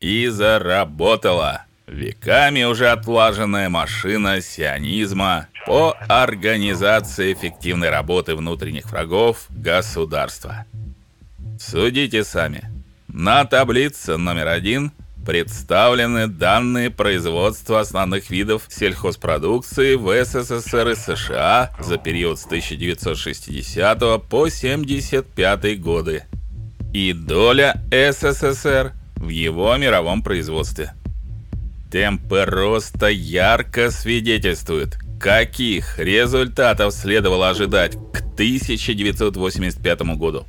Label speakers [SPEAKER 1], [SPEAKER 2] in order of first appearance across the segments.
[SPEAKER 1] и заработала. Веками уже отлаженная машина сионизма по организации эффективной работы внутренних врагов государства. Судите сами. На таблице номер один представлены данные производства основных видов сельхозпродукции в СССР и США за период с 1960 по 75 годы и доля СССР в его мировом производстве. Темпы роста ярко свидетельствуют, каких результатов следовало ожидать к 1985 году.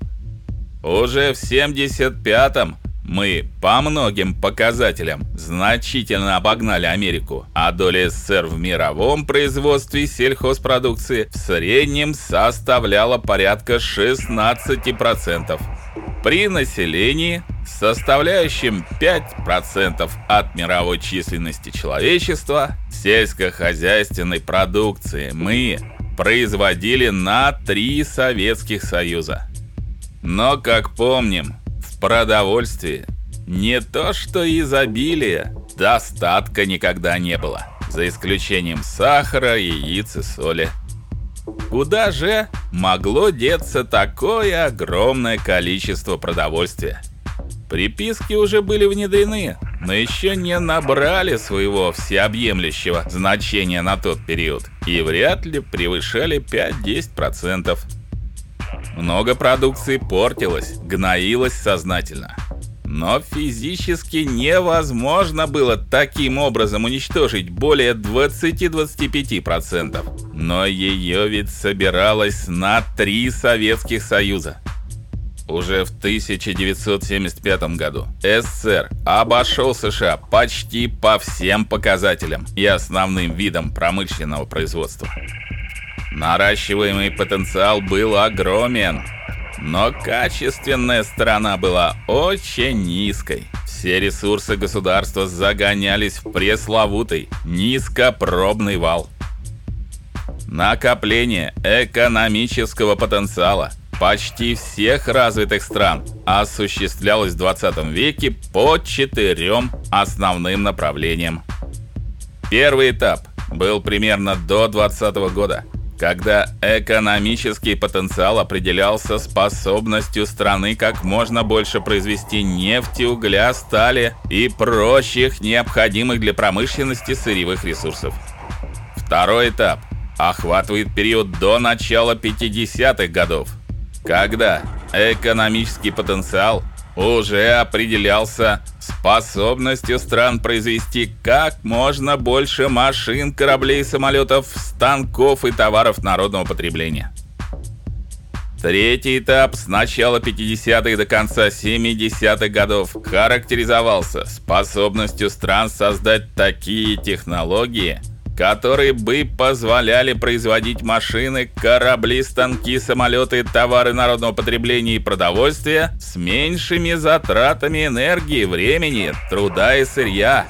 [SPEAKER 1] Уже в 75-м мы по многим показателям значительно обогнали Америку, а доля СССР в мировом производстве сельхозпродукции в среднем составляла порядка 16%. При населении, составляющем 5% от мировой численности человечества, сельскохозяйственной продукции мы производили на три Советских Союза. Но, как помним, в продовольствии не то что изобилие, достатка никогда не было, за исключением сахара, яиц и соли. Куда же могло деться такое огромное количество продовольствия? Приписки уже были внедрены, но еще не набрали своего всеобъемлющего значения на тот период и вряд ли превышали 5-10%. Много продукции портилось, гноилось сознательно. Но физически невозможно было таким образом уничтожить более 20-25%. Но ее ведь собиралось на три Советских Союза. Уже в 1975 году СССР обошел США почти по всем показателям и основным видам промышленного производства. Наращиваемый потенциал был огромен, но качественная сторона была очень низкой. Все ресурсы государства загонялись в пресловутый низкопробный вал. Накопление экономического потенциала почти всех развитых стран осуществлялось в 20 веке по четырем основным направлениям. Первый этап был примерно до 20 года когда экономический потенциал определялся способностью страны как можно больше произвести нефти, угля, стали и прочих необходимых для промышленности сырьевых ресурсов. Второй этап охватывает период до начала 50-х годов, когда экономический потенциал уже определялся способностью стран произвести как можно больше машин, кораблей, самолетов, станков и товаров народного потребления. Третий этап с начала 50-х до конца 70-х годов характеризовался способностью стран создать такие технологии, которые бы позволяли производить машины, корабли, станки, самолеты, товары народного потребления и продовольствия с меньшими затратами энергии, времени, труда и сырья,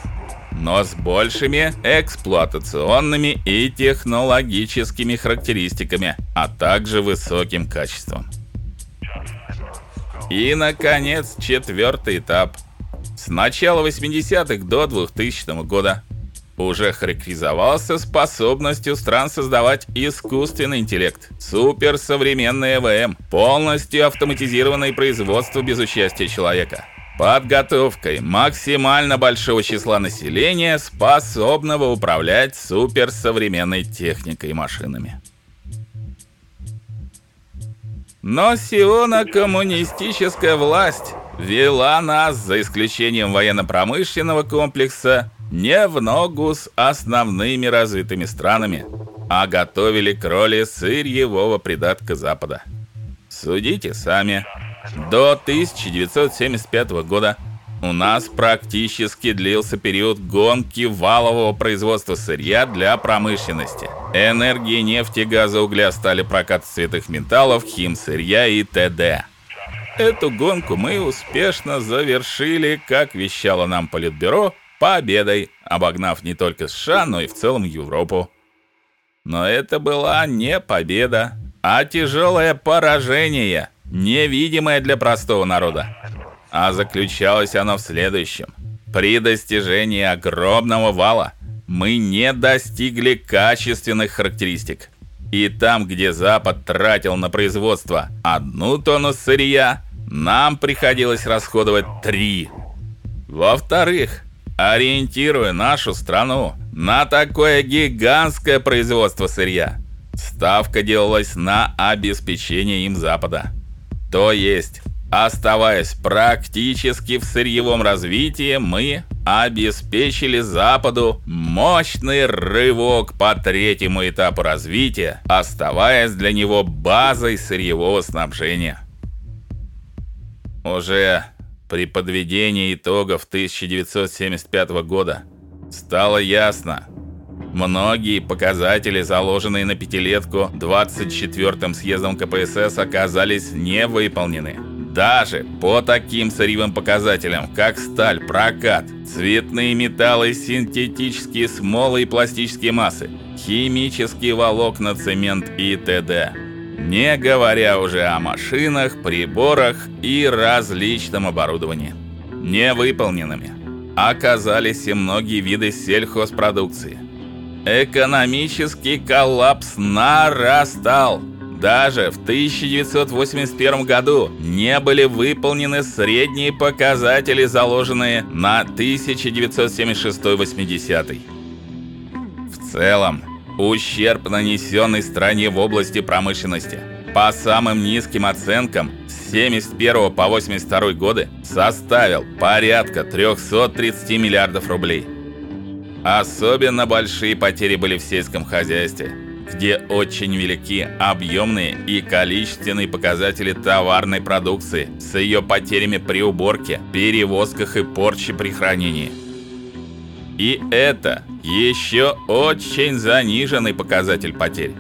[SPEAKER 1] но с большими эксплуатационными и технологическими характеристиками, а также высоким качеством. И наконец, четвертый этап. С начала 80-х до 2000 года уже характеризовался способностью стран создавать искусственный интеллект, суперсовременный ЭВМ, полностью автоматизированное производство без участия человека, подготовкой максимально большого числа населения, способного управлять суперсовременной техникой и машинами. Но сиона-коммунистическая власть вела нас, за исключением военно-промышленного комплекса, не в ногу с основными развитыми странами, а готовили к роли сырьевого придатка Запада. Судите сами. До 1975 года у нас практически длился период гонки валового производства сырья для промышленности. Энергии нефти, газа, угля стали прокат цветных металлов, химсырья и т.д. Эту гонку мы успешно завершили, как вещало нам Политбюро, победой, обогнав не только США, но и в целом Европу. Но это была не победа, а тяжелое поражение, невидимое для простого народа. А заключалось оно в следующем: При достижении огромного вала мы не достигли качественных характеристик. И там, где Запад тратил на производство одну тонну сырья, нам приходилось расходовать три. Во-вторых, ориентируя нашу страну на такое гигантское производство сырья, ставка делалась на обеспечение им Запада. То есть Оставаясь практически в сырьевом развитии, мы обеспечили Западу мощный рывок по третьему этапу развития, оставаясь для него базой сырьевого снабжения. Уже при подведении итогов 1975 года стало ясно, многие показатели, заложенные на пятилетку 24-м съездом КПСС, оказались невыполнены. Даже по таким сырьевым показателям, как сталь, прокат, цветные металлы, синтетические смолы и пластические массы, химические волокна, цемент и т.д. Не говоря уже о машинах, приборах и различном оборудовании. Невыполненными оказались и многие виды сельхозпродукции. Экономический коллапс нарастал. Даже в 1981 году не были выполнены средние показатели, заложенные на 1976-80. В целом, ущерб, нанесенный стране в области промышленности, по самым низким оценкам с 71 по 82 годы составил порядка 330 миллиардов рублей. Особенно большие потери были в сельском хозяйстве где очень велики объемные и количественные показатели товарной продукции с ее потерями при уборке, перевозках и порче при хранении. И это еще очень заниженный показатель потерь,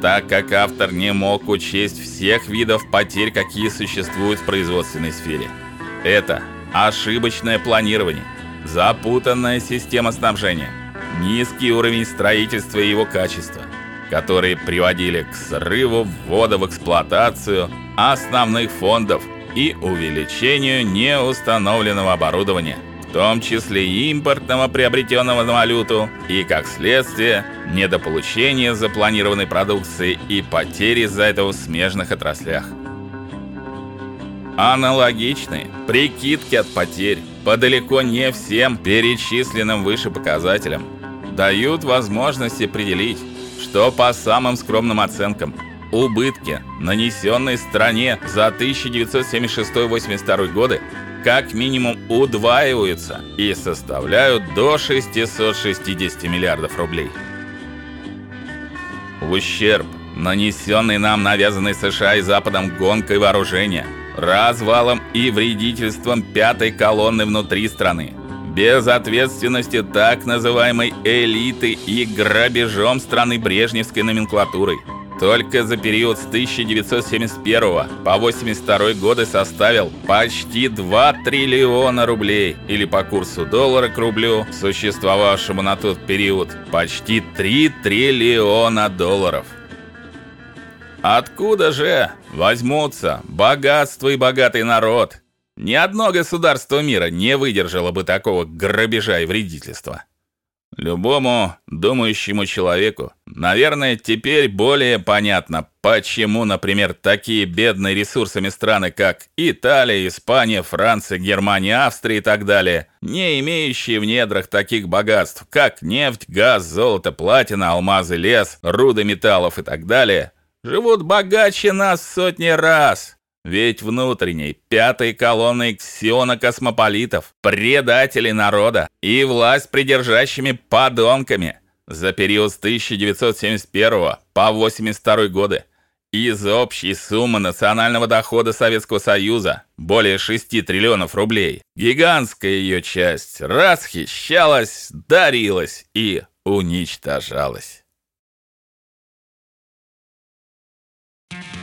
[SPEAKER 1] так как автор не мог учесть всех видов потерь, какие существуют в производственной сфере. Это ошибочное планирование, запутанная система снабжения, низкий уровень строительства и его качества, которые приводили к срыву ввода в эксплуатацию основных фондов и увеличению неустановленного оборудования, в том числе и импортного приобретенного на валюту, и как следствие недополучения запланированной продукции и потери из-за этого в смежных отраслях. Аналогичные прикидки от потерь по далеко не всем перечисленным выше показателям дают возможность определить, что по самым скромным оценкам убытки, нанесенные стране за 1976-82 годы, как минимум удваиваются и составляют до 660 миллиардов рублей. Ущерб, нанесенный нам навязанной США и Западом гонкой вооружения, развалом и вредительством пятой колонны внутри страны, без ответственности так называемой элиты и грабежом страны брежневской номенклатурой. Только за период с 1971 по 82 годы составил почти 2 триллиона рублей, или по курсу доллара к рублю, существовавшему на тот период, почти 3 триллиона долларов. Откуда же возьмутся богатство и богатый народ, ни одно государство мира не выдержало бы такого грабежа и вредительства. Любому думающему человеку, наверное, теперь более понятно, почему, например, такие бедные ресурсами страны, как Италия, Испания, Франция, Германия, Австрия и так далее, не имеющие в недрах таких богатств, как нефть, газ, золото, платина, алмазы, лес, руды металлов и так далее, живут богаче нас сотни раз. Ведь внутренней пятой колонной ксенокосмополитов, предателей народа и власть придержащими подонками за период с 1971 по 82 годы из общей суммы национального дохода Советского Союза более 6 триллионов рублей. Гигантская ее часть расхищалась, дарилась и уничтожалась. Thank you.